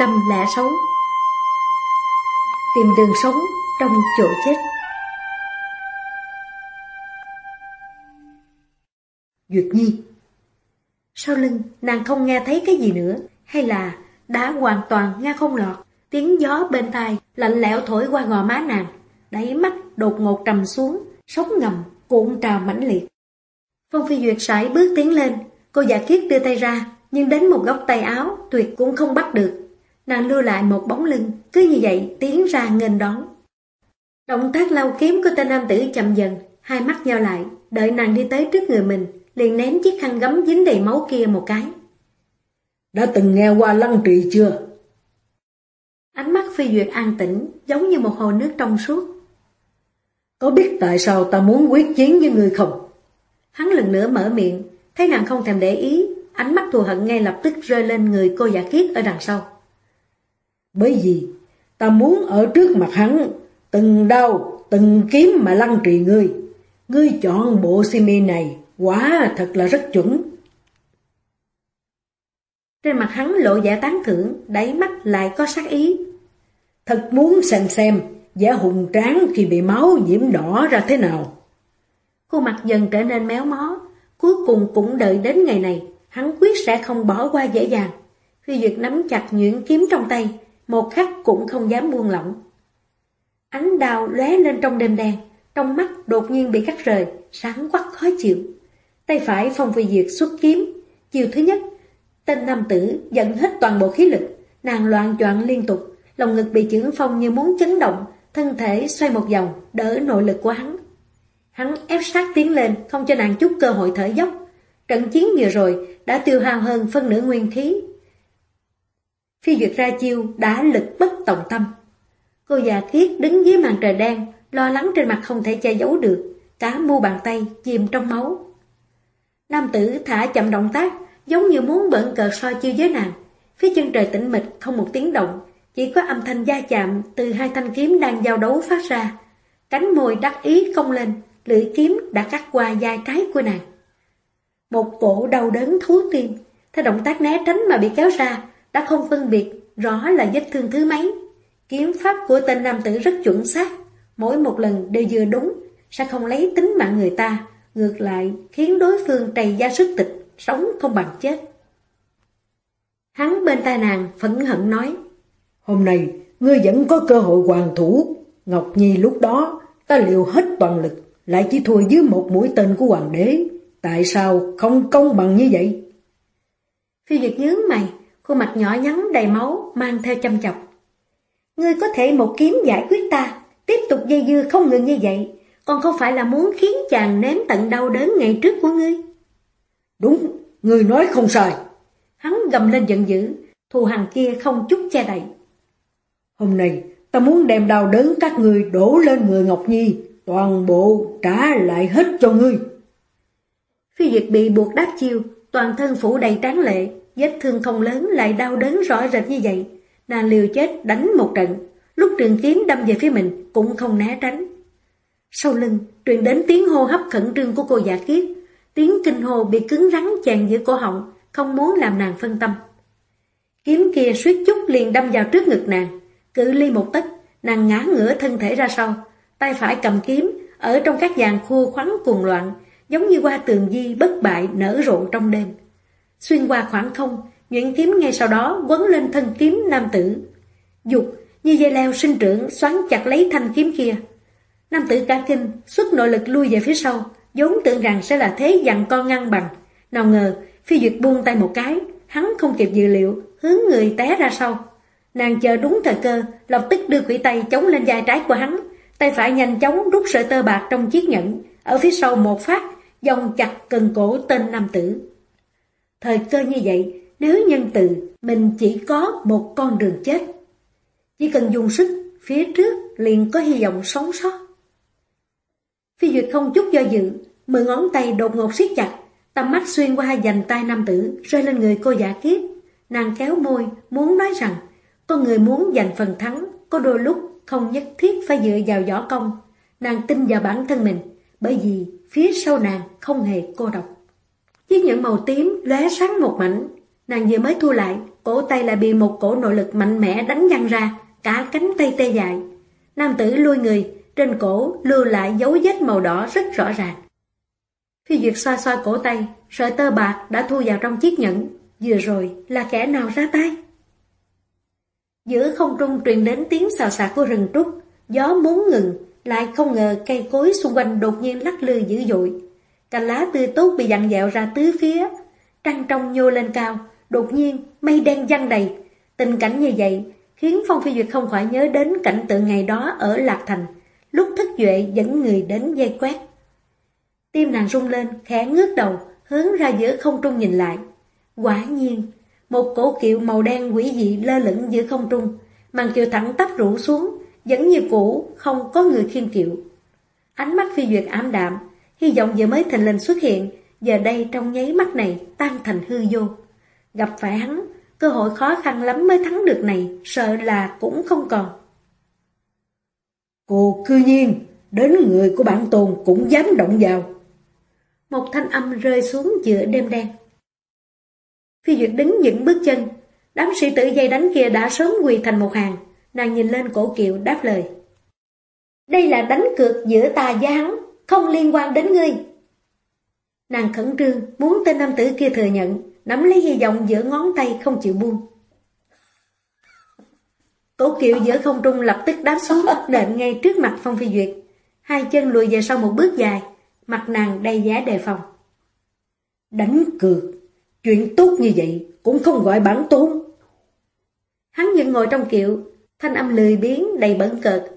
106 Tìm đường sống trong chỗ chết Duyệt Nhi Sau lưng nàng không nghe thấy cái gì nữa Hay là đã hoàn toàn nghe không lọt Tiếng gió bên tai lạnh lẽo thổi qua gò má nàng, đáy mắt đột ngột trầm xuống, sóng ngầm cuộn trào mãnh liệt. Phong Phi Duyệt sải bước tiến lên, cô giả kiết đưa tay ra, nhưng đến một góc tay áo tuyệt cũng không bắt được. Nàng lưu lại một bóng lưng, cứ như vậy tiến ra nghênh đón. Động tác lau kiếm của tên nam tử chậm dần, hai mắt nhau lại, đợi nàng đi tới trước người mình, liền ném chiếc khăn gấm dính đầy máu kia một cái. Đã từng nghe qua lăng trì chưa? Ánh mắt phi duyệt an tĩnh, giống như một hồ nước trong suốt. Có biết tại sao ta muốn quyết chiến với người không? Hắn lần nữa mở miệng, thấy nàng không thèm để ý, ánh mắt thù hận ngay lập tức rơi lên người cô giả kiết ở đằng sau. Bởi vì, ta muốn ở trước mặt hắn, từng đau, từng kiếm mà lăn trì ngươi. Ngươi chọn bộ simi này, quá thật là rất chuẩn. Trên mặt hắn lộ vẻ tán thưởng, đáy mắt lại có sắc ý. Thật muốn xem xem, giả hùng tráng khi bị máu nhiễm đỏ ra thế nào. Khuôn mặt dần trở nên méo mó, cuối cùng cũng đợi đến ngày này, hắn quyết sẽ không bỏ qua dễ dàng. Phi Duyệt nắm chặt nhuyễn kiếm trong tay, một khắc cũng không dám buông lỏng. Ánh đào lóe lên trong đêm đen, trong mắt đột nhiên bị cắt rời, sáng quắc khó chịu. Tay phải Phong Phi Duyệt xuất kiếm, chiều thứ nhất Tên nam tử dẫn hết toàn bộ khí lực, nàng loạn choạng liên tục, lòng ngực bị chưởng phong như muốn chấn động, thân thể xoay một vòng, đỡ nội lực của hắn. Hắn ép sát tiến lên, không cho nàng chút cơ hội thở dốc. Trận chiến vừa rồi đã tiêu hao hơn phân nửa nguyên khí. Phi duyệt ra chiêu đã lực bất tòng tâm. Cô già kiết đứng dưới màn trời đen, lo lắng trên mặt không thể che giấu được, cả mu bàn tay chìm trong máu. Nam tử thả chậm động tác, giống như muốn bận cờ soi chiêu với nàng. Phía chân trời tĩnh mịch không một tiếng động, chỉ có âm thanh da chạm từ hai thanh kiếm đang giao đấu phát ra. Cánh môi đắc ý cong lên, lưỡi kiếm đã cắt qua vai trái của nàng. Một cổ đau đớn thú tim, theo động tác né tránh mà bị kéo ra, đã không phân biệt rõ là vết thương thứ mấy. Kiếm pháp của tên nam tử rất chuẩn xác, mỗi một lần đều vừa đúng, sẽ không lấy tính mạng người ta, ngược lại khiến đối phương trầy da sức tịch sống không bằng chết. Hắn bên tai nàng phẫn hận nói, Hôm nay, ngươi vẫn có cơ hội hoàn thủ. Ngọc Nhi lúc đó, ta liều hết toàn lực, lại chỉ thua dưới một mũi tên của hoàng đế. Tại sao không công bằng như vậy? Phi Duyệt nhướng mày, khuôn mặt nhỏ nhắn đầy máu, mang theo chăm chọc. Ngươi có thể một kiếm giải quyết ta, tiếp tục dây dưa không ngừng như vậy, còn không phải là muốn khiến chàng nếm tận đau đớn ngày trước của ngươi. Đúng, người nói không sai. Hắn gầm lên giận dữ, thù hằn kia không chút che đậy. Hôm nay, ta muốn đem đau đớn các người đổ lên người Ngọc Nhi, toàn bộ trả lại hết cho ngươi. Phi Duyệt bị buộc đáp chiêu, toàn thân phủ đầy tráng lệ, vết thương không lớn lại đau đớn rõ rệt như vậy. Nàng liều chết đánh một trận, lúc trường kiếm đâm về phía mình cũng không né tránh. Sau lưng, truyền đến tiếng hô hấp khẩn trương của cô giả kiết, Tiếng kinh hồ bị cứng rắn chèn giữa cổ họng, không muốn làm nàng phân tâm. Kiếm kia suýt chút liền đâm vào trước ngực nàng, cự ly một tấc, nàng ngã ngửa thân thể ra sau, tay phải cầm kiếm, ở trong các dàn khua khoắn cuồng loạn, giống như qua tường di bất bại nở rộ trong đêm. Xuyên qua khoảng không, nhuyễn kiếm ngay sau đó quấn lên thân kiếm nam tử. Dục như dây leo sinh trưởng xoắn chặt lấy thanh kiếm kia. Nam tử cả kinh, xuất nội lực lui về phía sau, vốn tưởng rằng sẽ là thế dặn con ngăn bằng. Nào ngờ, phi duyệt buông tay một cái, hắn không kịp dự liệu, hướng người té ra sau. Nàng chờ đúng thời cơ, lập tức đưa quỷ tay chống lên vai trái của hắn, tay phải nhanh chóng rút sợi tơ bạc trong chiếc nhẫn, ở phía sau một phát, dòng chặt cần cổ tên nam tử. Thời cơ như vậy, nếu nhân từ, mình chỉ có một con đường chết. Chỉ cần dùng sức, phía trước liền có hy vọng sống sót. Phi Duyệt không chút do dự, mười ngón tay đột ngột siết chặt, tầm mắt xuyên qua dành tay nam tử, rơi lên người cô giả kiếp. Nàng kéo môi, muốn nói rằng, con người muốn giành phần thắng, có đôi lúc không nhất thiết phải dựa vào võ công. Nàng tin vào bản thân mình, bởi vì phía sau nàng không hề cô độc. Chiếc nhẫn màu tím lóe sáng một mảnh, nàng vừa mới thu lại, cổ tay lại bị một cổ nội lực mạnh mẽ đánh văng ra, cả cánh tay tê dại. Nam tử lui người, trên cổ lưu lại dấu vết màu đỏ rất rõ ràng. Phi Duyệt xoa xoa cổ tay, sợi tơ bạc đã thu vào trong chiếc nhẫn, vừa rồi là kẻ nào ra tay? Giữa không trung truyền đến tiếng xào xạc của rừng trúc, gió muốn ngừng, lại không ngờ cây cối xung quanh đột nhiên lắc lư dữ dội. Cành lá tươi tốt bị dặn dẹo ra tứ phía, trăng trong nhô lên cao, đột nhiên mây đen giăng đầy. Tình cảnh như vậy khiến Phong Phi Duyệt không khỏi nhớ đến cảnh tượng ngày đó ở Lạc Thành, lúc thức duệ dẫn người đến dây quét. Tim nàng rung lên, khẽ ngước đầu, hướng ra giữa không trung nhìn lại. Quả nhiên, một cổ kiệu màu đen quỷ dị lơ lửng giữa không trung, màn kiệu thẳng tắp rủ xuống, vẫn như cũ, không có người khiên kiệu. Ánh mắt phi duyệt ám đạm, hy vọng vừa mới thành lên xuất hiện, giờ đây trong nháy mắt này tan thành hư vô. Gặp phải hắn, cơ hội khó khăn lắm mới thắng được này, sợ là cũng không còn. Cô cư nhiên, đến người của bản tồn cũng dám động vào. Một thanh âm rơi xuống giữa đêm đen. Phi Duyệt đứng những bước chân, đám sĩ tử dây đánh kia đã sớm quỳ thành một hàng, nàng nhìn lên cổ kiệu đáp lời. Đây là đánh cược giữa ta và hắn, không liên quan đến ngươi. Nàng khẩn trương, muốn tên nam tử kia thừa nhận, nắm lấy hy vọng giữa ngón tay không chịu buông. Cổ kiệu giữa không trung lập tức đáp xuống đệm ngay trước mặt Phong Phi Duyệt. Hai chân lùi về sau một bước dài, mặt nàng đầy giá đề phòng. Đánh cược, chuyện tốt như vậy cũng không gọi bản tốn. Hắn vẫn ngồi trong kiệu, thanh âm lười biến đầy bẩn cợt.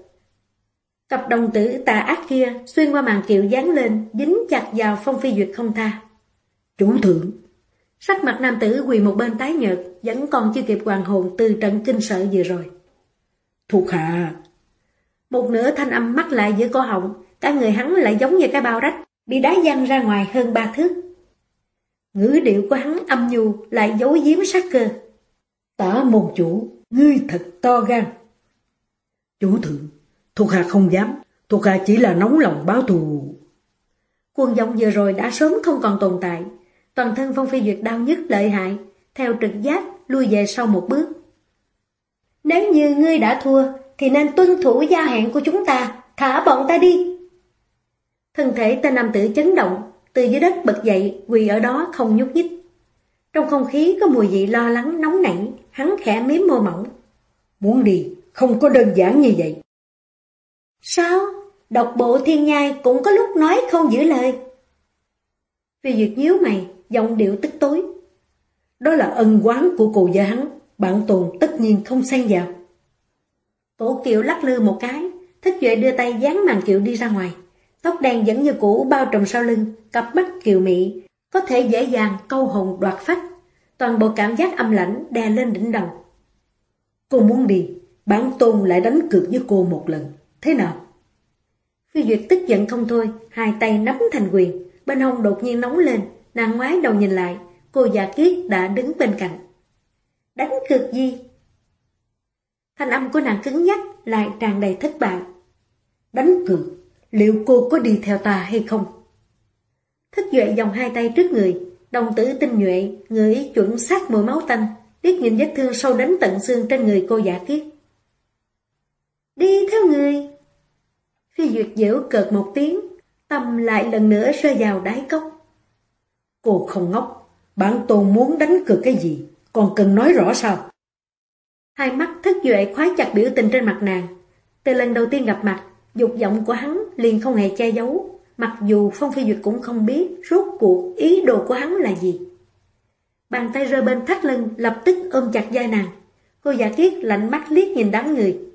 Cặp đồng tử tà ác kia xuyên qua màn kiệu dán lên, dính chặt vào Phong Phi Duyệt không tha. Chủ thượng! Sắc mặt nam tử quỳ một bên tái nhợt, vẫn còn chưa kịp hoàn hồn từ trận kinh sợ vừa rồi. Thuộc hạ! Một nửa thanh âm mắc lại giữa cổ họng, cả người hắn lại giống như cái bao rách, bị đá văng ra ngoài hơn ba thước. Ngữ điệu của hắn âm nhu lại giấu giếm sát cơ. Tả môn chủ, ngươi thật to gan. Chủ thượng, thuộc hạ không dám, thuộc hạ chỉ là nóng lòng báo thù. Quân giọng vừa rồi đã sớm không còn tồn tại, toàn thân Phong Phi Duyệt đau nhất lợi hại, theo trực giác lui về sau một bước. Nếu như ngươi đã thua, thì nên tuân thủ gia hẹn của chúng ta, thả bọn ta đi. Thân thể tên nam tử chấn động, từ dưới đất bật dậy, quỳ ở đó không nhúc nhích. Trong không khí có mùi vị lo lắng nóng nảy, hắn khẽ miếm môi mỏng. Muốn đi, không có đơn giản như vậy. Sao? Độc bộ thiên nhai cũng có lúc nói không giữ lời. Vì duyệt nhíu mày, giọng điệu tức tối. Đó là ân quán của cụ gia hắn, bạn tồn tất nhiên không xen vào. Cổ kiệu lắc lư một cái, thích duệ đưa tay dán màn kiệu đi ra ngoài. Tóc đen vẫn như cũ bao trùm sau lưng, cặp mắt kiều mị, có thể dễ dàng câu hồn đoạt phách. Toàn bộ cảm giác âm lãnh đè lên đỉnh đầu. Cô muốn đi, bản tôn lại đánh cược với cô một lần. Thế nào? Phi Duyệt tức giận không thôi, hai tay nắm thành quyền, bên hông đột nhiên nóng lên, nàng ngoái đầu nhìn lại, cô già kiết đã đứng bên cạnh. Đánh cược gì? Thanh âm của nàng cứng nhắc lại tràn đầy thất bại. Đánh cược, liệu cô có đi theo ta hay không? thức duệ dòng hai tay trước người, đồng tử tinh nhuệ, người chuẩn sát mùi máu tanh, liếc nhìn vết thương sâu đến tận xương trên người cô giả kiết. Đi theo người. Phi Duyệt dễu cợt một tiếng, tâm lại lần nữa rơi vào đáy cốc. Cô không ngốc, bản tôn muốn đánh cược cái gì, còn cần nói rõ sao? Hai mắt thất duệ khóa chặt biểu tình trên mặt nàng. Từ lần đầu tiên gặp mặt, dục vọng của hắn liền không hề che giấu, mặc dù Phong Phi Duyệt cũng không biết rốt cuộc ý đồ của hắn là gì. Bàn tay rơi bên thắt lưng lập tức ôm chặt vai nàng. Cô giả kiết lạnh mắt liếc nhìn đám người.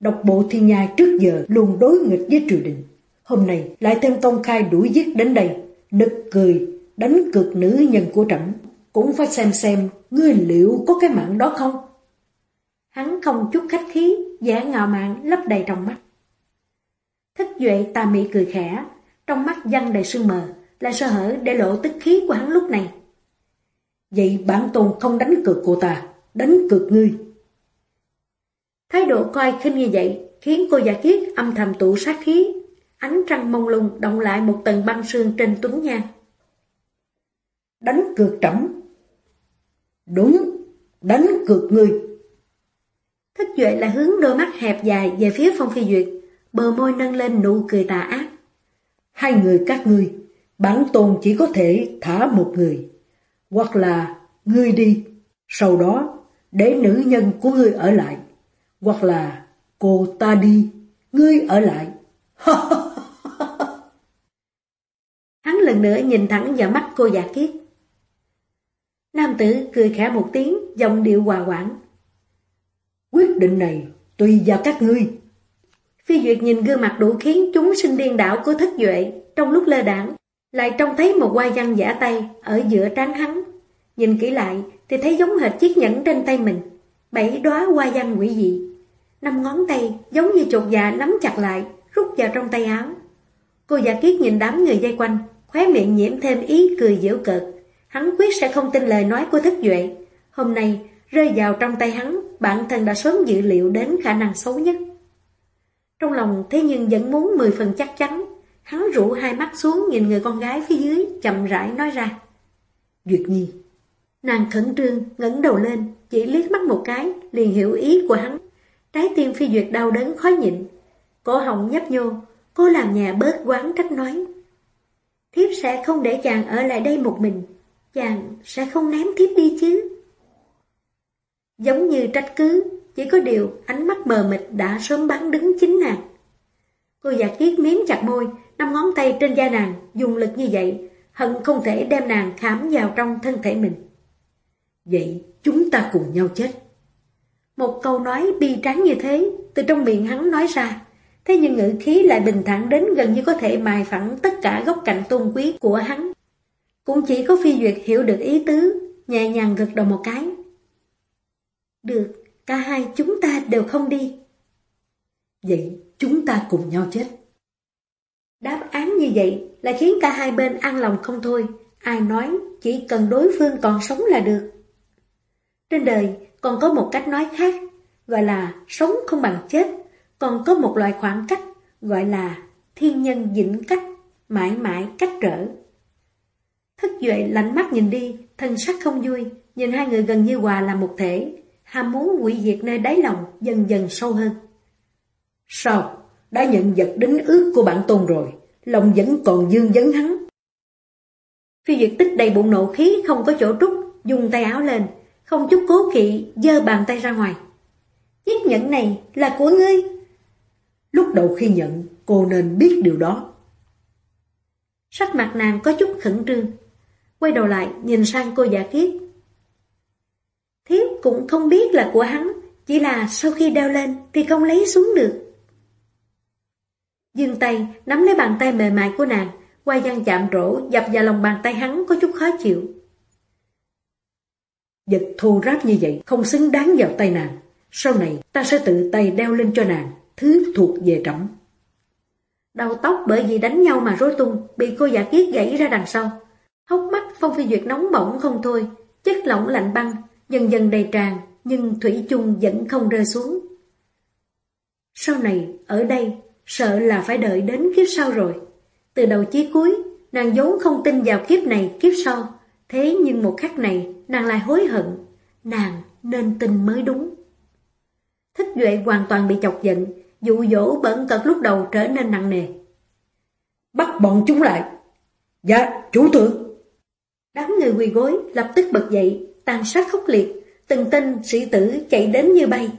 Độc bộ thiên nhai trước giờ luôn đối nghịch với triều đình. Hôm nay lại thêm công khai đuổi giết đến đây, nực cười, đánh cực nữ nhân của trẫm cũng phải xem xem ngươi liệu có cái mạng đó không. Hắn không chút khách khí, giả ngạo mạn lấp đầy trong mắt. thức duệ tà mị cười khẽ, trong mắt văng đầy sương mờ, là sơ hở để lộ tức khí của hắn lúc này. Vậy bản tôn không đánh cược cô ta, đánh cược ngươi. Thái độ coi khinh như vậy khiến cô giả kiết âm thầm tụ sát khí. Ánh trăng mông lung động lại một tầng băng sương trên tuấn nhan. Đánh cược trẫm Đúng, đánh cược ngươi. Thích Duệ là hướng đôi mắt hẹp dài về phía Phong Phi Duyệt, bờ môi nâng lên nụ cười tà ác. Hai người các ngươi, bản tôn chỉ có thể thả một người, hoặc là ngươi đi, sau đó để nữ nhân của ngươi ở lại, hoặc là cô ta đi, ngươi ở lại. Hắn lần nữa nhìn thẳng vào mắt cô giả kiết. Nam tử cười khẽ một tiếng, giọng điệu hòa quảng. Quyết định này tùy vào các ngươi. Phi Duyệt nhìn gương mặt đủ khiến chúng sinh điên đảo của thất duệ trong lúc lơ đảng, lại trông thấy một hoa văn giả tay ở giữa trán hắn. Nhìn kỹ lại thì thấy giống hệt chiếc nhẫn trên tay mình, bảy đóa hoa văn quỷ dị. Năm ngón tay giống như chột dạ nắm chặt lại, rút vào trong tay áo. Cô giả kiết nhìn đám người dây quanh, khóe miệng nhiễm thêm ý cười giễu cợt. Hắn quyết sẽ không tin lời nói của thất duệ. Hôm nay, rơi vào trong tay hắn, bản thân đã sớm dự liệu đến khả năng xấu nhất. Trong lòng thế nhưng vẫn muốn mười phần chắc chắn, hắn rủ hai mắt xuống nhìn người con gái phía dưới, chậm rãi nói ra. Duyệt Nhi. Nàng khẩn trương, ngẩng đầu lên, chỉ liếc mắt một cái, liền hiểu ý của hắn. Trái tiên phi duyệt đau đớn khó nhịn. Cổ họng nhấp nhô, cô làm nhà bớt quán cách nói. Thiếp sẽ không để chàng ở lại đây một mình, chàng sẽ không ném thiếp đi chứ. Giống như trách cứ, chỉ có điều ánh mắt mờ mịt đã sớm bắn đứng chính nàng. Cô giả kiết miếm chặt môi, năm ngón tay trên da nàng, dùng lực như vậy, hận không thể đem nàng khám vào trong thân thể mình. Vậy chúng ta cùng nhau chết. Một câu nói bi tráng như thế, từ trong miệng hắn nói ra, thế nhưng ngữ khí lại bình thản đến gần như có thể mài phẳng tất cả góc cạnh tôn quý của hắn. Cũng chỉ có phi duyệt hiểu được ý tứ, nhẹ nhàng gật đầu một cái. Được, cả hai chúng ta đều không đi. Vậy chúng ta cùng nhau chết. Đáp án như vậy là khiến cả hai bên an lòng không thôi. Ai nói chỉ cần đối phương còn sống là được. Trên đời còn có một cách nói khác, gọi là sống không bằng chết. Còn có một loại khoảng cách, gọi là thiên nhân dĩnh cách, mãi mãi cách trở. Thức Duệ lạnh mắt nhìn đi, thân sắc không vui, nhìn hai người gần như hòa là một thể, ham muốn quỷ diệt nơi đáy lòng dần dần sâu hơn. Sao? Đã nhận vật đính ước của bản tôn rồi, lòng vẫn còn dương vấn hắn. Phi Duyệt tích đầy bụng nộ khí không có chỗ trút, dùng tay áo lên, không chút cố kỵ, giơ bàn tay ra ngoài. Chiếc nhẫn này là của ngươi. Lúc đầu khi nhận, cô nên biết điều đó. Sắc mặt nàng có chút khẩn trương. Quay đầu lại, nhìn sang cô giả kiếp. Thiếp cũng không biết là của hắn, chỉ là sau khi đeo lên thì không lấy xuống được. Dương tay nắm lấy bàn tay mềm mại của nàng, qua gian chạm rỗ dập vào lòng bàn tay hắn có chút khó chịu. Vật thô ráp như vậy không xứng đáng vào tay nàng. Sau này ta sẽ tự tay đeo lên cho nàng, thứ thuộc về trẫm. Đầu tóc bởi vì đánh nhau mà rối tung, bị cô giả kiết gãy ra đằng sau. Hốc mắt Phong Phi Duyệt nóng bỏng không thôi, chất lỏng lạnh băng, dần dần đầy tràn, nhưng Thủy chung vẫn không rơi xuống. Sau này, ở đây, sợ là phải đợi đến kiếp sau rồi. Từ đầu chí cuối, nàng vốn không tin vào kiếp này, kiếp sau. Thế nhưng một khắc này, nàng lại hối hận. Nàng nên tin mới đúng. Thích Duệ hoàn toàn bị chọc giận, dụ dỗ bẩn cật lúc đầu trở nên nặng nề. Bắt bọn chúng lại. Dạ, chủ thượng. Đám người quỳ gối lập tức bật dậy, tàn sát khốc liệt, từng tên sĩ tử chạy đến như bay.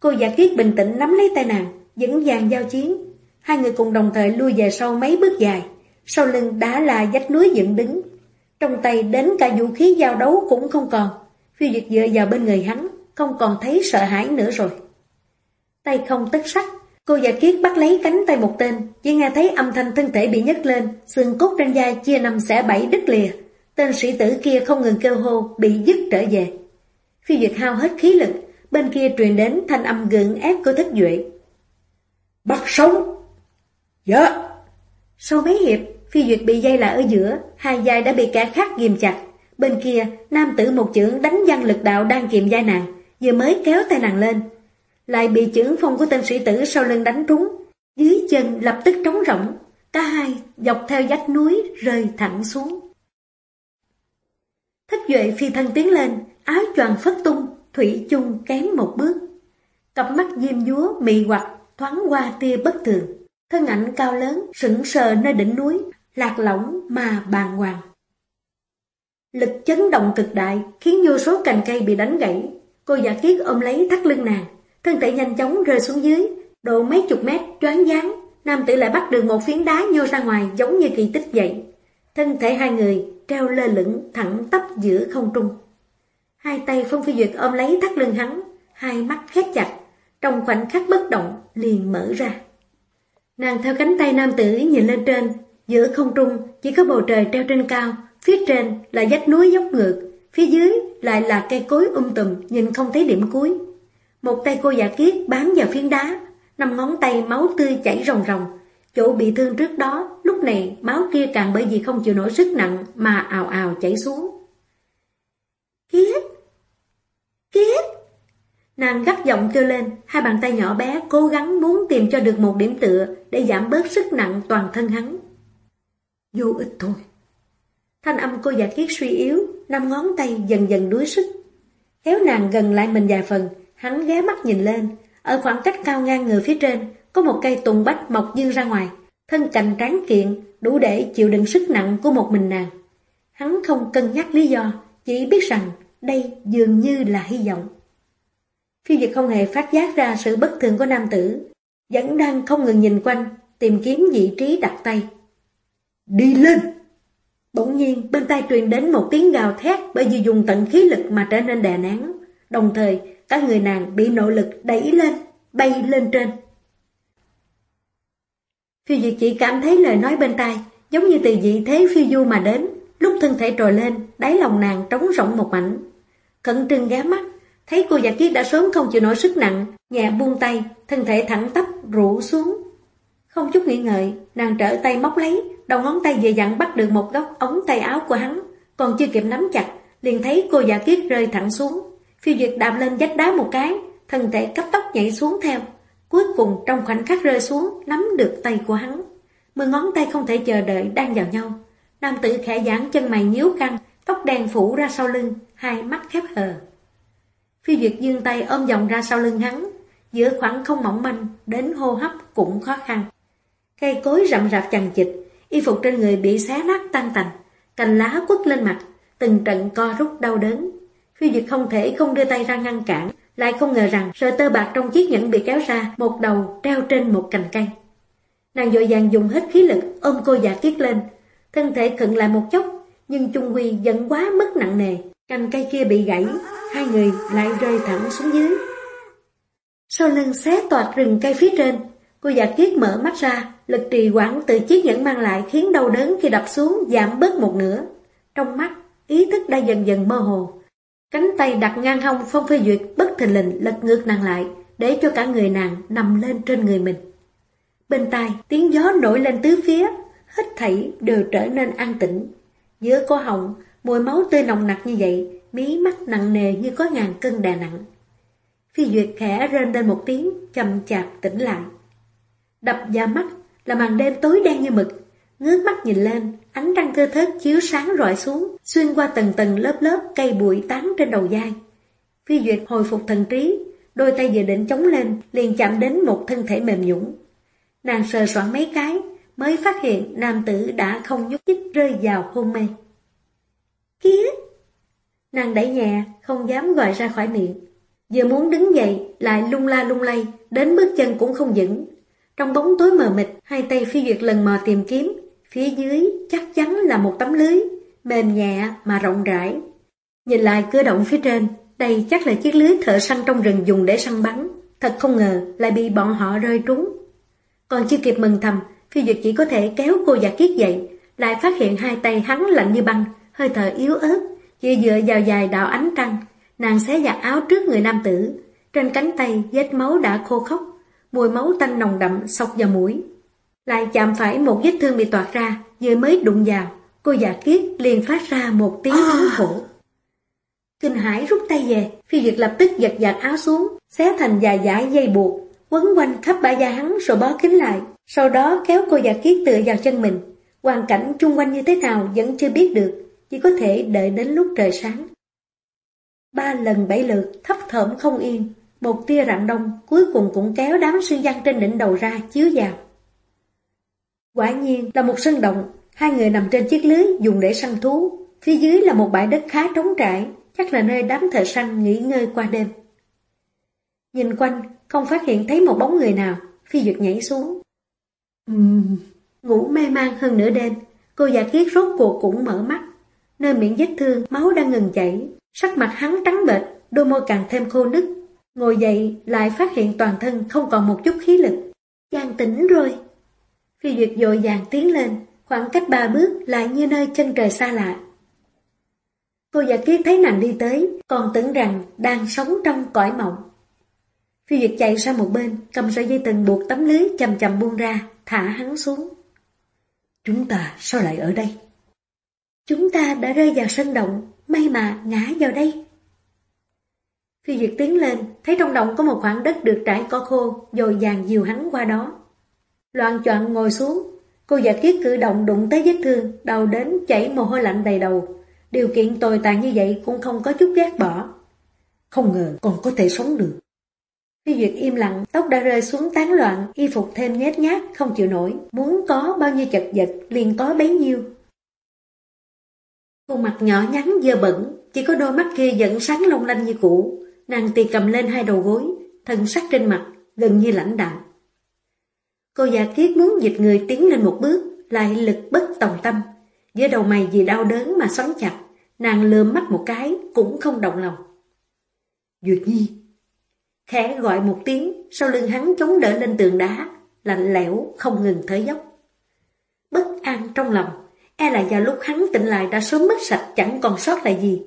Cô giả kiết bình tĩnh nắm lấy tay nàng, dẫn dàn giao chiến. Hai người cùng đồng thời lui về sau mấy bước dài, sau lưng đã là vách núi dựng đứng. Trong tay đến cả vũ khí giao đấu cũng không còn. Phi Duyệt dựa vào bên người hắn, không còn thấy sợ hãi nữa rồi. Tay không tất sắc, cô giả kiết bắt lấy cánh tay một tên, chỉ nghe thấy âm thanh thân thể bị nhấc lên, xương cốt trên da chia năm xẻ bảy đứt lìa. Tên sĩ tử kia không ngừng kêu hô, bị dứt trở về. Phi Duyệt hao hết khí lực, bên kia truyền đến thanh âm gượng ép của thức duệ. Bắt sống! Dạ! Sau mấy hiệp, Phi Duyệt bị dây lại ở giữa, hai dây đã bị kẻ khác ghim chặt. Bên kia, nam tử một chưởng đánh văn lực đạo đang kiềm dây nàng, vừa mới kéo tay nàng lên. lại bị chưởng phong của tên sĩ tử sau lưng đánh trúng. Dưới chân lập tức trống rỗng, cả hai dọc theo vách núi rơi thẳng xuống. Thích Duệ phi thân tiến lên, áo choàng phất tung, thủy chung kém một bước. Cặp mắt diêm dúa mị hoặc thoáng qua tia bất thường. Thân ảnh cao lớn, sững sờ nơi đỉnh núi, lạc lõng mà bàng hoàng. Lực chấn động cực đại khiến vô số cành cây bị đánh gãy. Cô giả kiết ôm lấy thắt lưng nàng, thân thể nhanh chóng rơi xuống dưới, độ mấy chục mét choáng váng. Nam tử lại bắt được một phiến đá nhô ra ngoài giống như kỳ tích vậy. Thân thể hai người treo lơ lửng thẳng tắp giữa không trung. Hai tay Phong Phi Duyệt ôm lấy thắt lưng hắn, hai mắt khép chặt, trong khoảnh khắc bất động liền mở ra. Nàng theo cánh tay nam tử nhìn lên trên, giữa không trung chỉ có bầu trời treo trên cao, phía trên là vách núi dốc ngược, phía dưới lại là cây cối um tùm nhìn không thấy điểm cuối. Một tay cô giả kiết bám vào phiến đá, năm ngón tay máu tươi chảy ròng ròng, chỗ bị thương trước đó, lúc này máu kia càng bởi vì không chịu nổi sức nặng mà ào ào chảy xuống. Kiết! Kiết! Nàng gắt giọng kêu lên, hai bàn tay nhỏ bé cố gắng muốn tìm cho được một điểm tựa để giảm bớt sức nặng toàn thân hắn. Vô ích thôi. Thanh âm cô giả kiết suy yếu, năm ngón tay dần dần đuối sức. Kéo nàng gần lại mình vài phần, hắn ghé mắt nhìn lên, ở khoảng cách cao ngang người phía trên, có một cây tùng bách mọc dương ra ngoài, thân cành tráng kiện, đủ để chịu đựng sức nặng của một mình nàng. Hắn không cân nhắc lý do, chỉ biết rằng đây dường như là hy vọng. Phi Việt không hề phát giác ra sự bất thường của nam tử, vẫn đang không ngừng nhìn quanh, tìm kiếm vị trí đặt tay. Đi lên! Bỗng nhiên, bên tai truyền đến một tiếng gào thét bởi vì dùng tận khí lực mà trở nên đè nén. Đồng thời, cả người nàng bị nội lực đẩy lên, bay lên trên. Phi Duyệt chỉ cảm thấy lời nói bên tai, giống như từ dị thế phiêu du mà đến, lúc thân thể trồi lên, đáy lòng nàng trống rỗng một mảnh. Cẩn trưng ghé mắt, thấy cô giả kiết đã sớm không chịu nổi sức nặng, nhẹ buông tay, thân thể thẳng tắp rũ xuống. Không chút nghĩ ngợi, nàng trở tay móc lấy, đầu ngón tay dễ dặn bắt được một góc ống tay áo của hắn, còn chưa kịp nắm chặt, liền thấy cô giả kiết rơi thẳng xuống. Phiêu Duyệt đạp lên vách đá một cái, thân thể cấp tốc nhảy xuống theo. Cuối cùng trong khoảnh khắc rơi xuống, nắm được tay của hắn. Mười ngón tay không thể chờ đợi đang vào nhau. Nam tử khẽ giãn chân mày nhíu căng, tóc đen phủ ra sau lưng, hai mắt khép hờ. Phi Duyệt dương tay ôm vòng ra sau lưng hắn, giữa khoảng không mỏng manh, đến hô hấp cũng khó khăn. Cây cối rậm rạp chằng chịt, y phục trên người bị xé nát tan tành, cành lá quất lên mặt, từng trận co rút đau đớn. Phi Duyệt không thể không đưa tay ra ngăn cản, lại không ngờ rằng sợi tơ bạc trong chiếc nhẫn bị kéo ra, một đầu treo trên một cành cây. Nàng dội dàng dùng hết khí lực ôm cô già kiết lên, thân thể khựng lại một chốc, nhưng Trung Quy giận quá mất nặng nề, cành cây kia bị gãy, hai người lại rơi thẳng xuống dưới. Sau lưng xé toạt rừng cây phía trên, cô già kiết mở mắt ra, lực trì quản từ chiếc nhẫn mang lại khiến đau đớn khi đập xuống giảm bớt một nửa. Trong mắt, ý thức đã dần dần mơ hồ, Cánh tay đặt ngang hông Phong Phê Duyệt bất thình lình lật ngược nàng lại, để cho cả người nàng nằm lên trên người mình. Bên tai, tiếng gió nổi lên tứ phía, hết thảy đều trở nên an tĩnh. Giữa cổ họng, mùi máu tươi nồng nặc như vậy, mí mắt nặng nề như có ngàn cân đè nặng. Phi Duyệt khẽ rên lên một tiếng, chậm chạp tỉnh lại. Đập vào mắt là màn đêm tối đen như mực, ngước mắt nhìn lên, ánh trăng cơ thớt chiếu sáng rọi xuống, xuyên qua tầng tầng lớp lớp cây bụi tán trên đầu dai. Phi Duyệt hồi phục thần trí, đôi tay vừa định chống lên, liền chạm đến một thân thể mềm nhũng. Nàng sờ soạn mấy cái, mới phát hiện nam tử đã không nhúc nhích rơi vào hôn mê. Kia! Nàng đẩy nhẹ, không dám gọi ra khỏi miệng. Vừa muốn đứng dậy, lại lung la lung lay, đến bước chân cũng không vững. Trong bóng tối mờ mịt, hai tay phi duyệt lần mò tìm kiếm, Phía dưới chắc chắn là một tấm lưới, mềm nhẹ mà rộng rãi. Nhìn lại cửa động phía trên, đây chắc là chiếc lưới thợ săn trong rừng dùng để săn bắn. Thật không ngờ lại bị bọn họ rơi trúng. Còn chưa kịp mừng thầm, phi duyệt chỉ có thể kéo cô giả kiết dậy, lại phát hiện hai tay hắn lạnh như băng, hơi thở yếu ớt, chỉ dựa vào dài đạo ánh trăng. Nàng xé giặt áo trước người nam tử, trên cánh tay vết máu đã khô khóc mùi máu tanh nồng đậm sọc vào mũi. Lại chạm phải một vết thương bị toạt ra, vừa mới đụng vào, cô già kiết liền phát ra một tiếng thống khổ. Kinh hải rút tay về, phi duyệt lập tức giật giặt áo xuống, xé thành dài dải dây buộc, quấn quanh khắp bả da hắn rồi bó kính lại, sau đó kéo cô già kiết tựa vào chân mình. Hoàn cảnh chung quanh như thế nào vẫn chưa biết được, chỉ có thể đợi đến lúc trời sáng. Ba lần bảy lượt, thấp thởm không yên, một tia rạng đông cuối cùng cũng kéo đám sư dân trên đỉnh đầu ra chiếu vào. Quả nhiên là một sân động, hai người nằm trên chiếc lưới dùng để săn thú, phía dưới là một bãi đất khá trống trải, chắc là nơi đám thợ săn nghỉ ngơi qua đêm. Nhìn quanh, không phát hiện thấy một bóng người nào, phi duyệt nhảy xuống. Uhm, ngủ mê man hơn nửa đêm, cô già kiết rốt cuộc cũng mở mắt. Nơi miệng vết thương, máu đang ngừng chảy, sắc mặt hắn trắng bệch, đôi môi càng thêm khô nứt. Ngồi dậy lại phát hiện toàn thân không còn một chút khí lực. Giang tỉnh rồi. Phi duyệt dội dàng tiến lên, khoảng cách ba bước lại như nơi chân trời xa lạ. Cô giả kiết thấy nàng đi tới, còn tưởng rằng đang sống trong cõi mộng. Phi Duyệt chạy sang một bên, cầm sợi dây từng buộc tấm lưới chầm chầm buông ra, thả hắn xuống. Chúng ta sao lại ở đây? Chúng ta đã rơi vào sân động, may mà ngã vào đây. Phi Duyệt tiến lên, thấy trong động có một khoảng đất được trải cỏ khô, dồi dàng dìu hắn qua đó. Loạn choạng ngồi xuống, cô giả kiết cử động đụng tới vết thương, đầu đến chảy mồ hôi lạnh đầy đầu. Điều kiện tồi tàn như vậy cũng không có chút ghét bỏ. Không ngờ còn có thể sống được. Phi Duyệt im lặng, tóc đã rơi xuống tán loạn, y phục thêm nhét nhát, không chịu nổi, muốn có bao nhiêu chật vật, liền có bấy nhiêu. Khuôn mặt nhỏ nhắn dơ bẩn, chỉ có đôi mắt kia vẫn sáng long lanh như cũ, nàng tì cầm lên hai đầu gối, thân sắc trên mặt, gần như lãnh đạm. Cô già kiết muốn dịch người tiến lên một bước, lại lực bất tòng tâm. Giữa đầu mày vì đau đớn mà xoắn chặt, nàng lườm mắt một cái, cũng không động lòng. Duyệt Nhi, Khẽ gọi một tiếng, sau lưng hắn chống đỡ lên tường đá, lạnh lẽo, không ngừng thở dốc. Bất an trong lòng, e là vào lúc hắn tỉnh lại đã sớm mất sạch chẳng còn sót lại gì.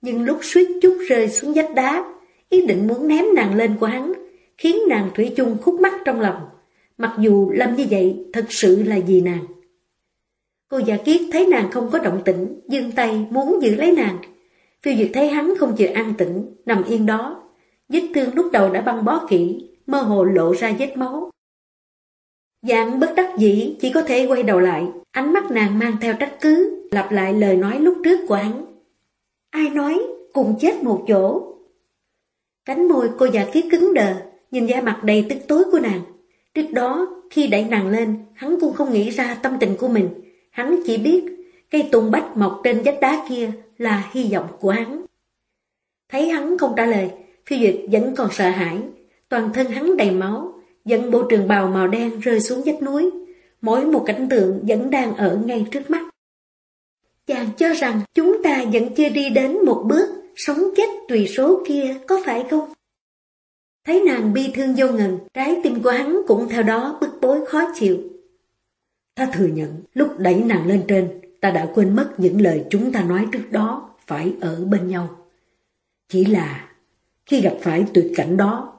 Nhưng lúc suýt chút rơi xuống vách đá, ý định muốn ném nàng lên của hắn, khiến nàng thủy chung khúc mắc trong lòng. Mặc dù làm như vậy thật sự là vì nàng. Cô giả kiết thấy nàng không có động tĩnh, dương tay muốn giữ lấy nàng. Phiêu duyệt thấy hắn không chịu an tĩnh, nằm yên đó, Vết thương lúc đầu đã băng bó kỹ, mơ hồ lộ ra vết máu. Dạng bất đắc dĩ chỉ có thể quay đầu lại, ánh mắt nàng mang theo trách cứ, lặp lại lời nói lúc trước của hắn. Ai nói, cùng chết một chỗ. Cánh môi cô già kiết cứng đờ, nhìn da mặt đầy tức tối của nàng. Trước đó, khi đẩy nàng lên, hắn cũng không nghĩ ra tâm tình của mình. Hắn chỉ biết, cây tùng bách mọc trên vách đá kia là hy vọng của hắn. Thấy hắn không trả lời, Phi Duyệt vẫn còn sợ hãi, toàn thân hắn đầy máu, dẫn bộ trường bào màu đen rơi xuống vách núi. Mỗi một cảnh tượng vẫn đang ở ngay trước mắt. Chàng cho rằng chúng ta vẫn chưa đi đến một bước sống chết tùy số kia, có phải không? Thấy nàng bi thương vô ngần, trái tim của hắn cũng theo đó bức bối khó chịu. Ta thừa nhận, lúc đẩy nàng lên trên, ta đã quên mất những lời chúng ta nói trước đó, phải ở bên nhau. Chỉ là khi gặp phải tuyệt cảnh đó,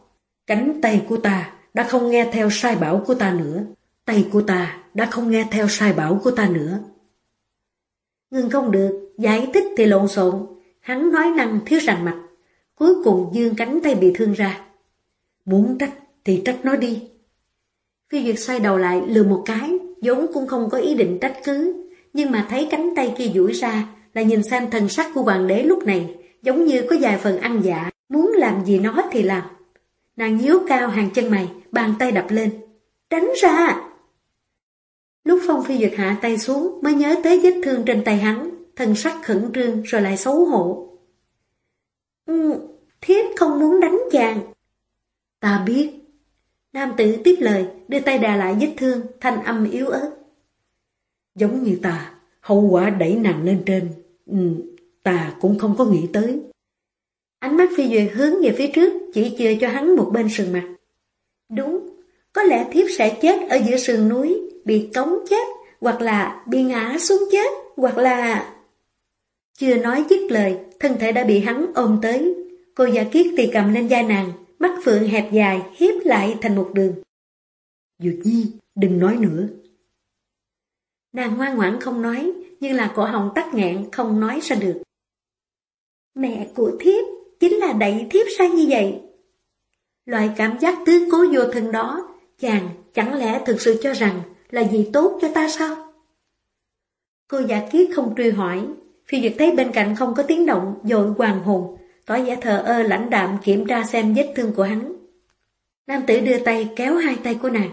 cánh tay của ta đã không nghe theo sai bảo của ta nữa. Tay của ta đã không nghe theo sai bảo của ta nữa. Ngừng không được, giải thích thì lộn xộn, hắn nói năng thiếu rành mạch Cuối cùng dương cánh tay bị thương ra. Muốn trách thì trách nó đi. Phi Duyệt xoay đầu lại lừa một cái, vốn cũng không có ý định trách cứ, nhưng mà thấy cánh tay kia duỗi ra, là nhìn xem thần sắc của hoàng đế lúc này, giống như có vài phần ăn dạ, Muốn làm gì nó thì làm. Nàng nhíu cao hàng chân mày, bàn tay đập lên. Tránh ra! Lúc Phong Phi Duyệt hạ tay xuống mới nhớ tới vết thương trên tay hắn, thần sắc khẩn trương rồi lại xấu hổ. Ừ, thiếp không muốn đánh chàng. Ta biết. Nam tử tiếp lời, đưa tay đà lại vết thương, thanh âm yếu ớt. Giống như ta, hậu quả đẩy nàng lên trên, ừ, ta cũng không có nghĩ tới. Ánh mắt phi duyệt hướng về phía trước, chỉ chừa cho hắn một bên sườn mặt. Đúng, có lẽ thiếp sẽ chết ở giữa sườn núi, bị cống chết, hoặc là bị ngã xuống chết, hoặc là... Chưa nói dứt lời, thân thể đã bị hắn ôm tới. Cô giả kiết tì cầm lên vai nàng, mắt phượng hẹp dài, hiếp lại thành một đường. Dược nhi, đừng nói nữa. Nàng ngoan ngoãn không nói, nhưng là cổ họng tắc nghẹn không nói ra được. Mẹ của thiếp chính là đẩy thiếp sang như vậy. Loại cảm giác tứ cố vô thân đó, chàng chẳng lẽ thực sự cho rằng là gì tốt cho ta sao? Cô giả kiết không truy hỏi, phi duyệt thấy bên cạnh không có tiếng động, dội hoàng hồn, tỏ giả thờ ơ lãnh đạm kiểm tra xem vết thương của hắn. Nam tử đưa tay kéo hai tay của nàng.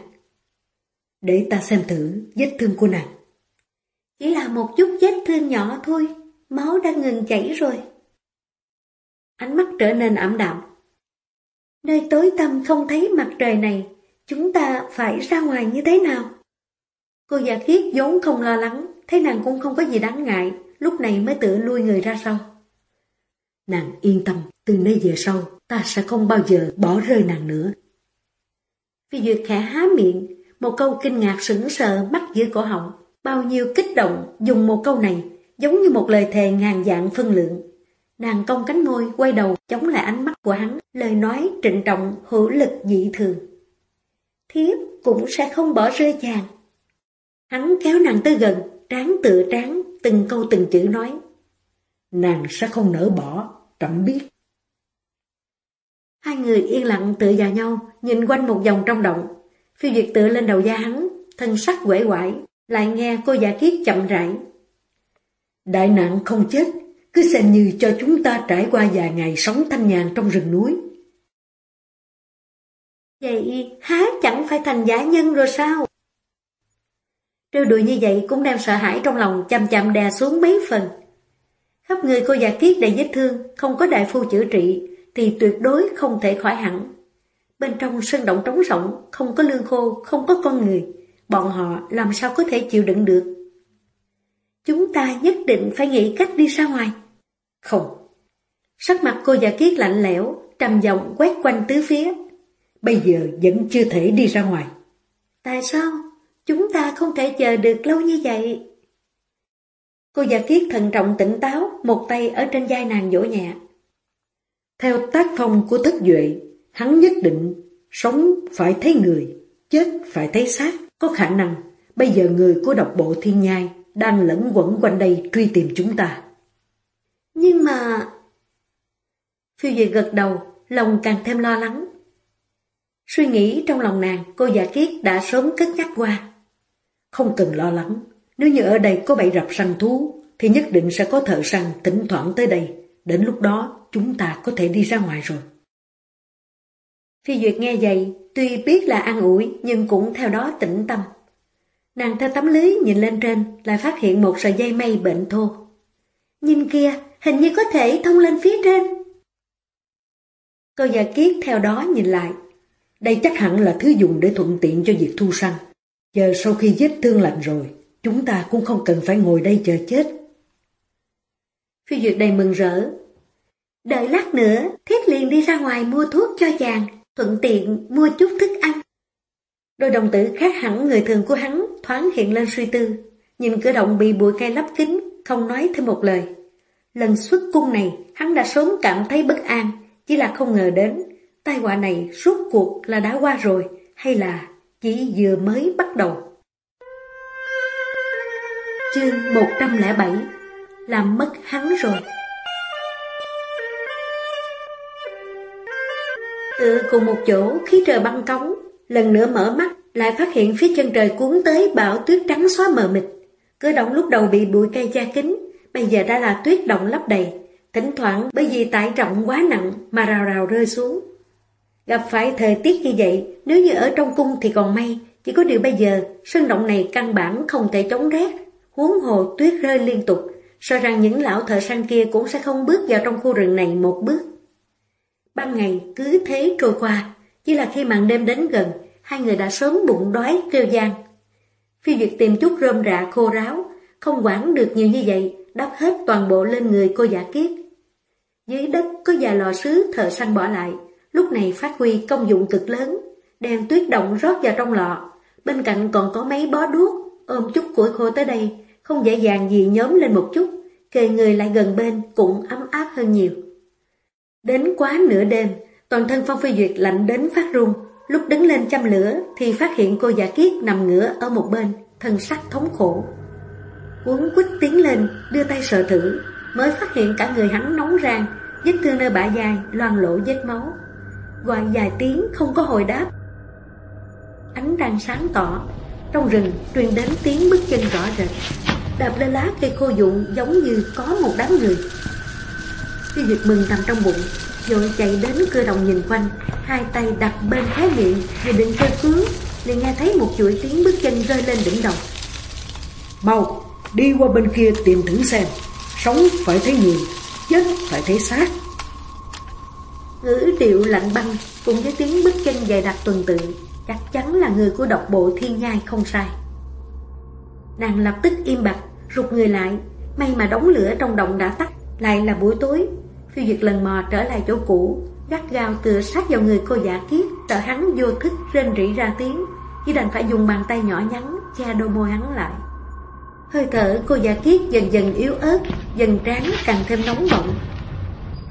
Để ta xem thử vết thương của nàng. Chỉ là một chút vết thương nhỏ thôi, máu đã ngừng chảy rồi. Ánh mắt trở nên ẩm đạm. Nơi tối tăm không thấy mặt trời này, chúng ta phải ra ngoài như thế nào? Cô già khiết vốn không lo lắng, thấy nàng cũng không có gì đáng ngại, lúc này mới tự lui người ra sau. Nàng yên tâm, từ nay về sau, ta sẽ không bao giờ bỏ rơi nàng nữa. Phi Duyệt khẽ há miệng, một câu kinh ngạc sững sờ mắt giữa cổ họng, bao nhiêu kích động dùng một câu này, giống như một lời thề ngàn dạng phân lượng. Nàng cong cánh môi, quay đầu, chống lại ánh mắt của hắn, lời nói trịnh trọng, hữu lực dị thường. Thiếp cũng sẽ không bỏ rơi chàng. Hắn kéo nàng tới gần, tráng tựa tráng, từng câu từng chữ nói. Nàng sẽ không nỡ bỏ, trẫm biết. Hai người yên lặng tựa vào nhau, nhìn quanh một vòng trong động. Phi Duyệt tựa lên đầu da hắn, thân sắc quể quải, lại nghe cô giả kiết chậm rãi. Đại nạn không chết, cứ xem như cho chúng ta trải qua vài ngày sống thanh nhàn trong rừng núi. Vậy há chẳng phải thành giả nhân rồi sao? Trêu đùa như vậy cũng đem sợ hãi trong lòng chậm chậm đè xuống mấy phần. Khắp người cô giả kiết đầy vết thương, không có đại phu chữa trị, thì tuyệt đối không thể khỏi hẳn. Bên trong sân động trống rỗng, không có lương khô, không có con người, bọn họ làm sao có thể chịu đựng được. Chúng ta nhất định phải nghĩ cách đi ra ngoài. Không. Sắc mặt cô giả kiết lạnh lẽo, trầm giọng quét quanh tứ phía. Bây giờ vẫn chưa thể đi ra ngoài. Tại sao? Chúng ta không thể chờ được lâu như vậy. Cô giả kiết thận trọng tỉnh táo, một tay ở trên vai nàng dỗ nhẹ. Theo tác phong của thất duệ, hắn nhất định sống phải thấy người, chết phải thấy xác. Có khả năng bây giờ người của độc bộ thiên nhai đang lẫn quẩn quanh đây truy tìm chúng ta. Nhưng mà... Phiêu Duyệt gật đầu, lòng càng thêm lo lắng. Suy nghĩ trong lòng nàng, cô giả kiết đã sớm cất nhắc qua. Không cần lo lắng, nếu như ở đây có bẫy rập săn thú, thì nhất định sẽ có thợ săn thỉnh thoảng tới đây. Đến lúc đó, chúng ta có thể đi ra ngoài rồi. Phi Duyệt nghe vậy, tuy biết là an ủi, nhưng cũng theo đó tĩnh tâm. Nàng theo tấm lưới nhìn lên trên, lại phát hiện một sợi dây mây bệnh thô. Nhìn kia, hình như có thể thông lên phía trên. Cô già kiết theo đó nhìn lại. Đây chắc hẳn là thứ dùng để thuận tiện cho việc thu săn. Chờ sau khi vết thương lành rồi, chúng ta cũng không cần phải ngồi đây chờ chết. Phi Duyệt đầy mừng rỡ. Đợi lát nữa, thiết liền đi ra ngoài mua thuốc cho chàng, thuận tiện mua chút thức ăn. Đôi đồng tử khác hẳn người thường của hắn thoáng hiện lên suy tư, nhìn cửa động bị bụi cây lấp kín, không nói thêm một lời. Lần xuất cung này, hắn đã sớm cảm thấy bất an, chỉ là không ngờ đến, tai họa này suốt cuộc là đã qua rồi, hay là chỉ vừa mới bắt đầu. Chương 107 Làm mất hắn rồi. Từ cùng một chỗ, khí trời băng cống, Lần nữa mở mắt, Lại phát hiện phía chân trời cuốn tới bão tuyết trắng xóa mờ mịt. Cửa động lúc đầu bị bụi cây che kín, Bây giờ đã là tuyết động lấp đầy, Thỉnh thoảng bởi vì tải trọng quá nặng Mà rào rào rơi xuống. Gặp phải thời tiết như vậy Nếu như ở trong cung thì còn may Chỉ có điều bây giờ Sân động này căn bản không thể chống rét Huống hồ tuyết rơi liên tục Sợ rằng những lão thợ săn kia cũng sẽ không bước vào trong khu rừng này một bước Ban ngày cứ thế trôi qua, chỉ là khi màn đêm đến gần, hai người đã sớm bụng đói kêu gian. Phi Duyệt tìm chút rơm rạ khô ráo, không quản được nhiều như vậy, đắp hết toàn bộ lên người cô giả kiết. Dưới đất có vài lò sứ thợ săn bỏ lại, lúc này phát huy công dụng cực lớn, đem tuyết động rót vào trong lọ, bên cạnh còn có mấy bó đuốc, ôm chút củi khô tới đây, không dễ dàng gì nhóm lên một chút, kề người lại gần bên cũng ấm áp hơn nhiều. Đến quá nửa đêm, toàn thân Phong Phi Duyệt lạnh đến phát run. Lúc đứng lên chăm lửa thì phát hiện cô giả kiết nằm ngửa ở một bên, thân sắc thống khổ. Quấn quýt tiến lên, đưa tay sợ thử, mới phát hiện cả người hắn nóng rang, vết thương nơi bả dài, loang lộ vết máu. Gọi dài tiếng không có hồi đáp. Ánh đang sáng tỏ, trong rừng truyền đến tiếng bước chân rõ rệt. Đạp lên lá cây khô dụng giống như có một đám người. Phi Duyệt mừng nằm trong bụng, rồi chạy đến cơ đồng nhìn quanh, hai tay đặt bên khóe miệng Vì định kêu cứu, liền nghe thấy một chuỗi tiếng bước chân rơi lên đỉnh đầu. Mau, đi qua bên kia tìm thử xem, sống phải thấy người, chết phải thấy xác. Ngữ điệu lạnh băng cùng với tiếng bước chân dài đặc tuần tự, chắc chắn là người của độc bộ thiên nhai không sai. Nàng lập tức im bặt, rụt người lại, may mà đống lửa trong động đã tắt, lại là buổi tối. Phiêu Duyệt lần mò trở lại chỗ cũ, gắt gao tựa sát vào người cô giả kiết, sợ hắn vô thức rên rỉ ra tiếng, chỉ đành phải dùng bàn tay nhỏ nhắn che đôi môi hắn lại. Hơi thở cô giả kiết dần dần yếu ớt, dần trán càng thêm nóng bỏng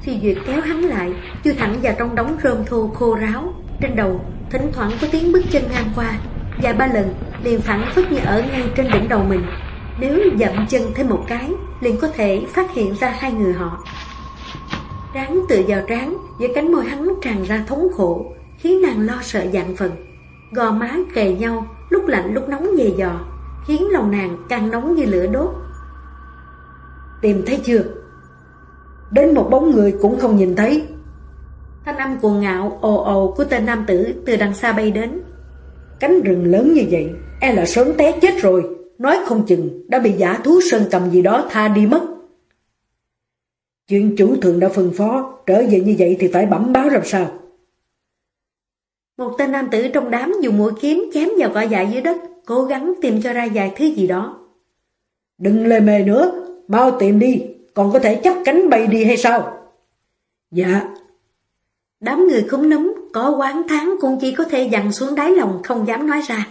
thì Duyệt kéo hắn lại, chưa thẳng vào trong đống rơm thô khô ráo. Trên đầu, thỉnh thoảng có tiếng bước chân ngang qua, vài ba lần liền phản phất như ở ngay trên đỉnh đầu mình. Nếu dậm chân thêm một cái, liền có thể phát hiện ra hai người họ. Ráng tựa vào trán, với cánh môi hắn tràn ra thống khổ, khiến nàng lo sợ dạng phần. Gò má kề nhau, lúc lạnh lúc nóng dè dò, khiến lòng nàng càng nóng như lửa đốt. Tìm thấy chưa? Đến một bóng người cũng không nhìn thấy. Thanh âm cuồng ngạo ồ ồ của tên nam tử từ đằng xa bay đến. Cánh rừng lớn như vậy, e là sớm té chết rồi, nói không chừng đã bị giả thú sơn cầm gì đó tha đi mất. Chuyện chủ thượng đã phân phó, trở về như vậy thì phải bẩm báo làm sao? Một tên nam tử trong đám dùng mũi kiếm chém vào cỏ dại dưới đất, cố gắng tìm cho ra vài thứ gì đó. Đừng lề mề nữa, mau tìm đi, còn có thể chắp cánh bay đi hay sao? Dạ. Đám người khúm núm, có quán tháng cũng chỉ có thể dằn xuống đáy lòng không dám nói ra.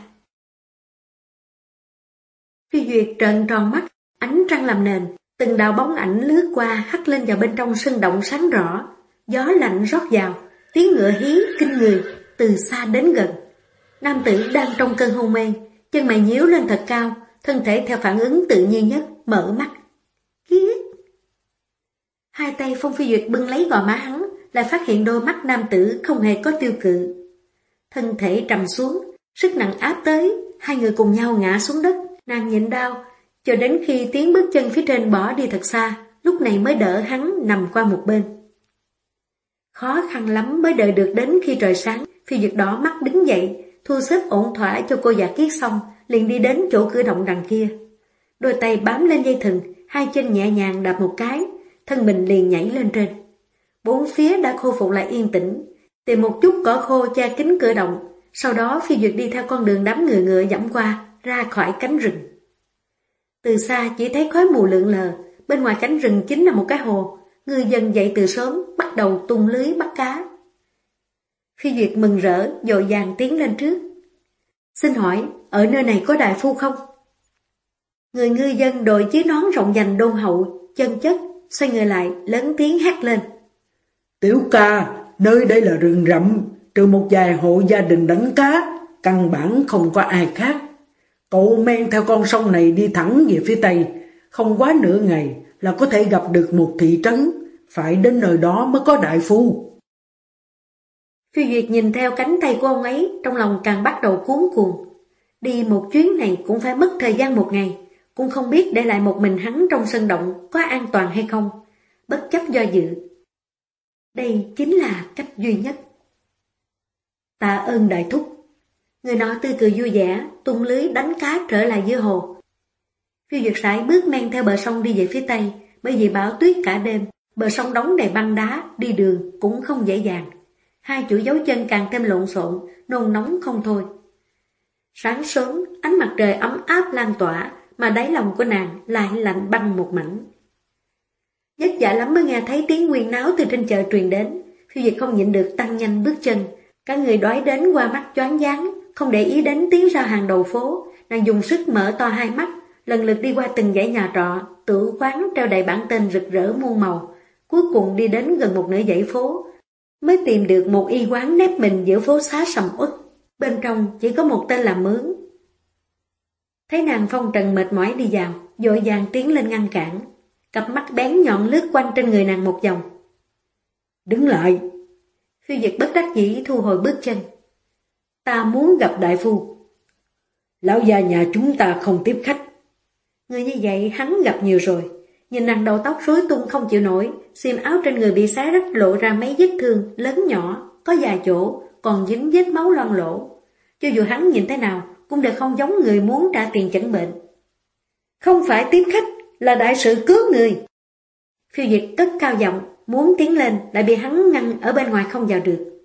Phi Duyệt trợn tròn mắt, ánh trăng làm nền, từng đạo bóng ảnh lướt qua hắt lên vào bên trong sân động sáng rõ. Gió lạnh rót vào, tiếng ngựa hí kinh người, từ xa đến gần. Nam tử đang trong cơn hôn mê, chân mày nhíu lên thật cao, thân thể theo phản ứng tự nhiên nhất, mở mắt. Kiết! Hai tay Phong Phi Duyệt bưng lấy gò má hắn, lại phát hiện đôi mắt nam tử không hề có tiêu cự. Thân thể trầm xuống, sức nặng áp tới, hai người cùng nhau ngã xuống đất, nàng nhịn đau, cho đến khi tiếng bước chân phía trên bỏ đi thật xa, lúc này mới đỡ hắn nằm qua một bên. Khó khăn lắm mới đợi được đến khi trời sáng, phi duyệt đỏ mắt đứng dậy, thu xếp ổn thỏa cho cô giả kiết xong, liền đi đến chỗ cửa động đằng kia. Đôi tay bám lên dây thừng, hai chân nhẹ nhàng đạp một cái, thân mình liền nhảy lên trên. Bốn phía đã khôi phục lại yên tĩnh, tìm một chút cỏ khô che kính cửa động, sau đó phi duyệt đi theo con đường đám người ngựa dẫm qua, ra khỏi cánh rừng. Từ xa chỉ thấy khói mù lượn lờ, bên ngoài cánh rừng chính là một cái hồ, người dân dậy từ sớm bắt đầu tung lưới bắt cá. Phi Duyệt mừng rỡ, dội dàng tiến lên trước. Xin hỏi, ở nơi này có đại phu không? Người ngư dân đội chiếc nón rộng dành đôn hậu, chân chất, xoay người lại, lớn tiếng hát lên. Tiểu ca, nơi đây là rừng rậm, trừ một vài hộ gia đình đánh cá, căn bản không có ai khác. Cậu men theo con sông này đi thẳng về phía tây, không quá nửa ngày là có thể gặp được một thị trấn, phải đến nơi đó mới có đại phu. Phi Duyệt nhìn theo cánh tay của ông ấy, trong lòng càng bắt đầu cuốn cuồng. Đi một chuyến này cũng phải mất thời gian một ngày, cũng không biết để lại một mình hắn trong sân động có an toàn hay không, bất chấp do dự. Đây chính là cách duy nhất. Tạ ơn đại thúc. Người nọ tươi cười vui vẻ, tung lưới đánh cá trở lại dưới hồ. Phiêu duyệt sải bước men theo bờ sông đi về phía tây, bởi vì bão tuyết cả đêm, bờ sông đóng đầy băng đá, đi đường cũng không dễ dàng. Hai chuỗi dấu chân càng thêm lộn xộn, nôn nóng không thôi. Sáng sớm, ánh mặt trời ấm áp lan tỏa, mà đáy lòng của nàng lại lạnh băng một mảnh. Nhất dạ lắm mới nghe thấy tiếng nguyên náo từ trên chợ truyền đến, phiêu diệt không nhịn được tăng nhanh bước chân. Cả người đói đến qua mắt choáng váng, không để ý đến tiếng ra hàng đầu phố, nàng dùng sức mở to hai mắt, lần lượt đi qua từng dãy nhà trọ, tử quán treo đầy bản tên rực rỡ muôn màu, cuối cùng đi đến gần một nửa dãy phố, mới tìm được một y quán nép mình giữa phố xá sầm uất, bên trong chỉ có một tên làm mướn. Thấy nàng phong trần mệt mỏi đi vào, dội vàng tiến lên ngăn cản. cặp mắt bén nhọn lướt quanh trên người nàng một vòng. Đứng lại! Phiêu Diệt bất đắc dĩ thu hồi bước chân. Ta muốn gặp đại phu. Lão gia nhà chúng ta không tiếp khách. Người như vậy hắn gặp nhiều rồi. Nhìn nàng đầu tóc rối tung không chịu nổi, xiêm áo trên người bị xé rách lộ ra mấy vết thương, lớn nhỏ, có vài chỗ, còn dính vết máu loang lỗ. Cho dù hắn nhìn thế nào, cũng đều không giống người muốn trả tiền chẩn bệnh. Không phải tiếp khách, là đại sự cứu người. Phiêu diệt cất cao giọng, muốn tiến lên, lại bị hắn ngăn ở bên ngoài không vào được.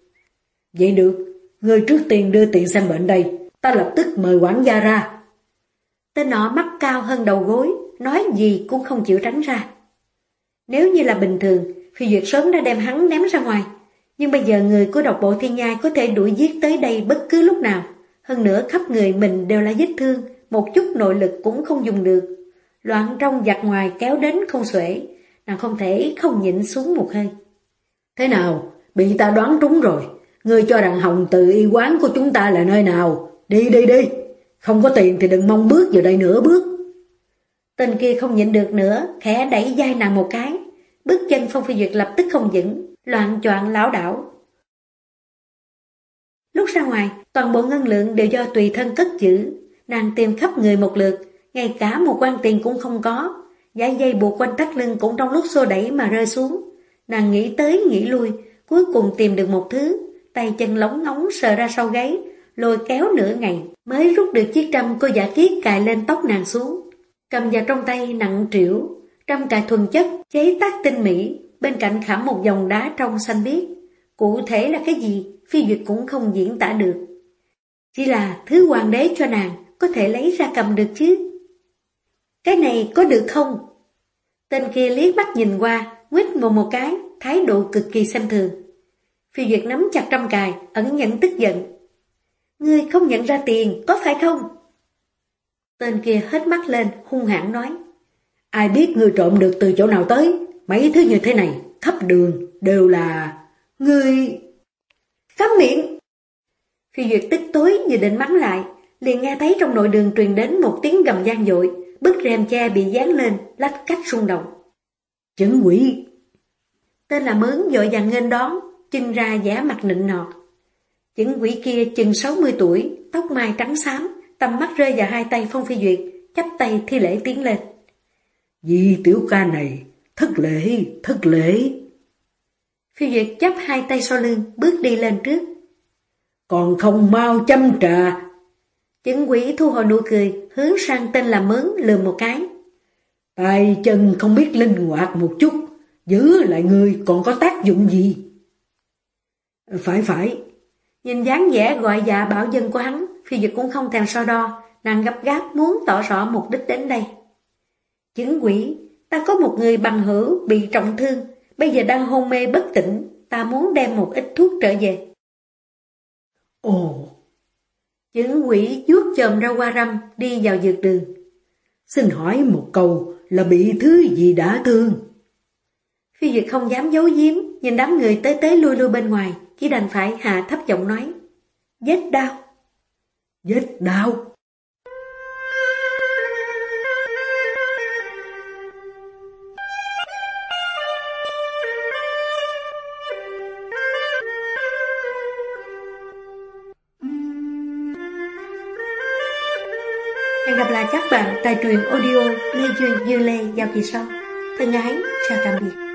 Vậy được, người trước tiền đưa tiền xem bệnh đây, ta lập tức mời quản gia ra. Tên nọ mắt cao hơn đầu gối, nói gì cũng không chịu tránh ra. Nếu như là bình thường, Phi Duyệt sớm đã đem hắn ném ra ngoài. Nhưng bây giờ người của độc bộ thiên nhai có thể đuổi giết tới đây bất cứ lúc nào. Hơn nữa khắp người mình đều là vết thương, một chút nội lực cũng không dùng được. Loạn trong giặt ngoài kéo đến không xuể, nàng không thể không nhịn xuống một hơi. Thế nào? Bị ta đoán trúng rồi. Ngươi cho rằng hồng tự y quán của chúng ta là nơi nào? Đi đi đi! Không có tiền thì đừng mong bước vào đây nửa bước. Tên kia không nhịn được nữa, khẽ đẩy dai nàng một cái. Bước chân Phong Phi Duyệt lập tức không vững, loạn choạng lão đảo. Lúc ra ngoài, toàn bộ ngân lượng đều do tùy thân cất giữ. Nàng tìm khắp người một lượt, ngay cả một quan tiền cũng không có. Giải dây buộc quanh tắt lưng cũng trong lúc xô đẩy mà rơi xuống. Nàng nghĩ tới nghĩ lui, cuối cùng tìm được một thứ. Tay chân lóng ngóng sờ ra sau gáy, lôi kéo nửa ngày mới rút được chiếc trăm cô giả kiết cài lên tóc nàng xuống. Cầm vào trong tay nặng triệu, trăm cài thuần chất, chế tác tinh mỹ, bên cạnh khảm một dòng đá trong xanh biếc. Cụ thể là cái gì, phi duyệt cũng không diễn tả được. Chỉ là thứ hoàng đế cho nàng, có thể lấy ra cầm được chứ. Cái này có được không? Tên kia liếc mắt nhìn qua, nguyết một một cái, thái độ cực kỳ xem thường. Phi Duyệt nắm chặt trăm cài, ẩn nhận tức giận. Ngươi không nhận ra tiền, có phải không? Tên kia hết mắt lên, hung hãn nói. Ai biết ngươi trộm được từ chỗ nào tới? Mấy thứ như thế này, khắp đường, đều là người Cấm miệng! Phi Duyệt tức tối như định mắng lại, liền nghe thấy trong nội đường truyền đến một tiếng gầm gian dội, bức rèm che bị dán lên, lách cách rung động. chấn quỷ! Tên là mướn dội dàng nghênh đón, chân ra giả mặt nịnh nọt. chấn quỷ kia chừng 60 tuổi, tóc mai trắng xám, tầm mắt rơi vào hai tay Phong Phi Duyệt, chắp tay thi lễ tiến lên. vì tiểu ca này, thất lễ, thất lễ. Phi Duyệt chắp hai tay sau lưng, bước đi lên trước. Còn không mau chăm trà. Chứng quỷ thu hồi nụ cười, hướng sang tên là mướn lườm một cái. Tay chân không biết linh hoạt một chút, giữ lại người còn có tác dụng gì? Phải phải. Nhìn dáng vẻ gọi dạ bảo dân của hắn, Phi Duyệt cũng không thèm so đo, nàng gấp gáp muốn tỏ rõ mục đích đến đây. Chứng quỷ, ta có một người bằng hữu bị trọng thương, bây giờ đang hôn mê bất tỉnh, ta muốn đem một ít thuốc trở về. Ồ! Chứng quỷ vuốt chồm ra qua râm, đi vào dược đường. Xin hỏi một câu là bị thứ gì đã thương? Phi Duyệt không dám giấu giếm, nhìn đám người tới tới lui lui bên ngoài, chỉ đành phải hạ thấp giọng nói. Vết đau. Vết đau. Đài truyền audio Lê Duyên Dư Lê vào kỳ sau. Thân ái, chào tạm biệt.